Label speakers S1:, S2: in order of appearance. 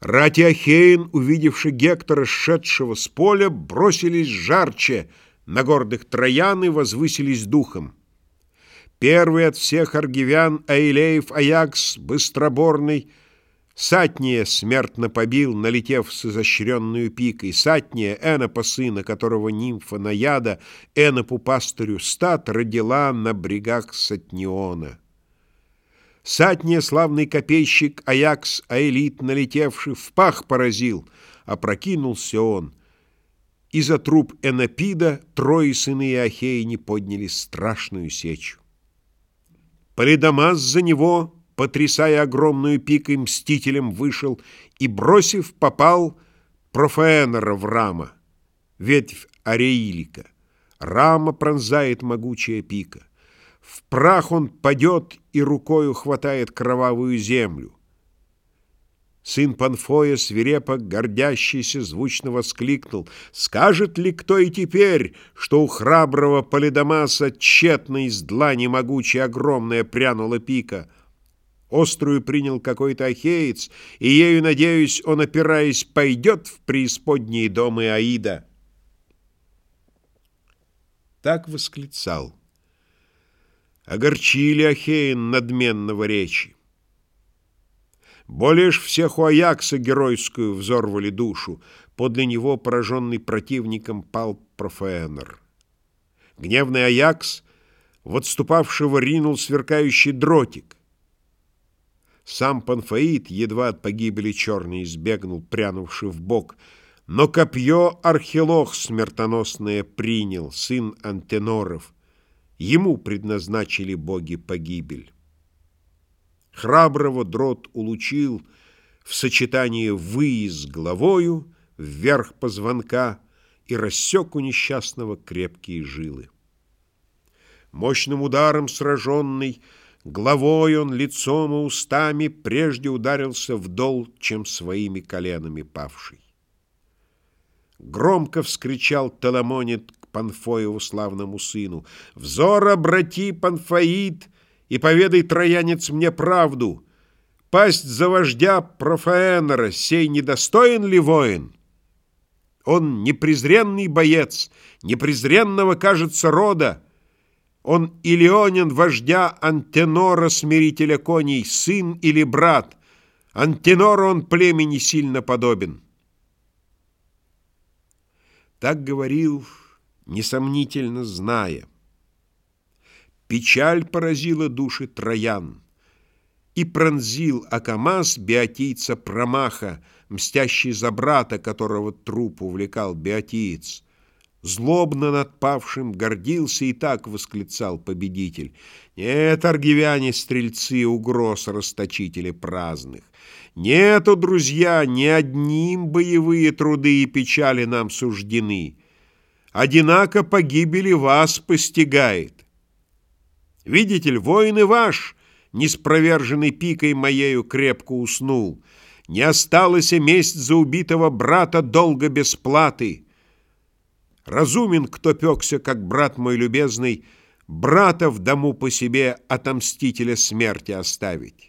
S1: Рати Ахеин, увидевши Гектора, шедшего с поля, бросились жарче на гордых троян и возвысились духом. Первый от всех аргивян Аилеев Аякс, быстроборный, Сатния смертно побил, налетев с изощренную пикой. Сатния, Энопа сына, которого нимфа Наяда, Энопу пастырю стат, родила на брегах Сатниона. Сатния, славный копейщик, Аякс, Аэлит, налетевший, в пах поразил, опрокинулся он. И за труп Энопида трое сыны Ахеи не подняли страшную сечу. Полидамас за него, потрясая огромную пикой, мстителем вышел и, бросив, попал Профаэнора в рама, ветвь Ареилика. Рама пронзает могучая пика. В прах он падет и рукою хватает кровавую землю. Сын Панфоя, свирепо гордящийся, звучно воскликнул. «Скажет ли кто и теперь, что у храброго Полидамаса тщетно из длани могучая огромная прянула пика?» Острую принял какой-то ахеец, и ею, надеюсь, он, опираясь, пойдет в преисподние домы Аида. Так восклицал огорчили Ахеин надменного речи. Более ж всех у Аякса геройскую взорвали душу, подле него, пораженный противником, пал Профеэнор. Гневный Аякс в отступавшего ринул сверкающий дротик. Сам Панфаид едва от погибели черный избегнул, прянувший в бок, но копье Архилох смертоносное принял, сын Антеноров — Ему предназначили боги погибель. Храброго дрот улучил в сочетании «вы» с головою вверх позвонка и рассек у несчастного крепкие жилы. Мощным ударом сраженный, головой он лицом и устами прежде ударился вдол, чем своими коленами павший. Громко вскричал Теламонит Панфоеву славному сыну. «Взор обрати, Панфаид, и поведай, троянец, мне правду. Пасть за вождя Профаэнора, сей недостоин ли воин? Он непрезренный боец, непрезренного, кажется, рода. Он Илионин, вождя Антенора, смирителя коней, сын или брат. Антенору он племени сильно подобен». Так говорил несомнительно зная. Печаль поразила души троян, и пронзил Акамас биотийца Промаха, мстящий за брата, которого труп увлекал биотиец. Злобно над павшим гордился и так восклицал победитель. Нет, аргивяне, стрельцы, угроз расточители праздных. Нету, друзья, ни одним боевые труды и печали нам суждены одинако погибели вас постигает. Видите ли, воин и ваш, неспроверженный пикой моею, крепко уснул. Не осталась месть за убитого брата долго без платы. Разумен, кто пекся, как брат мой любезный, брата в дому по себе отомстителя смерти оставить.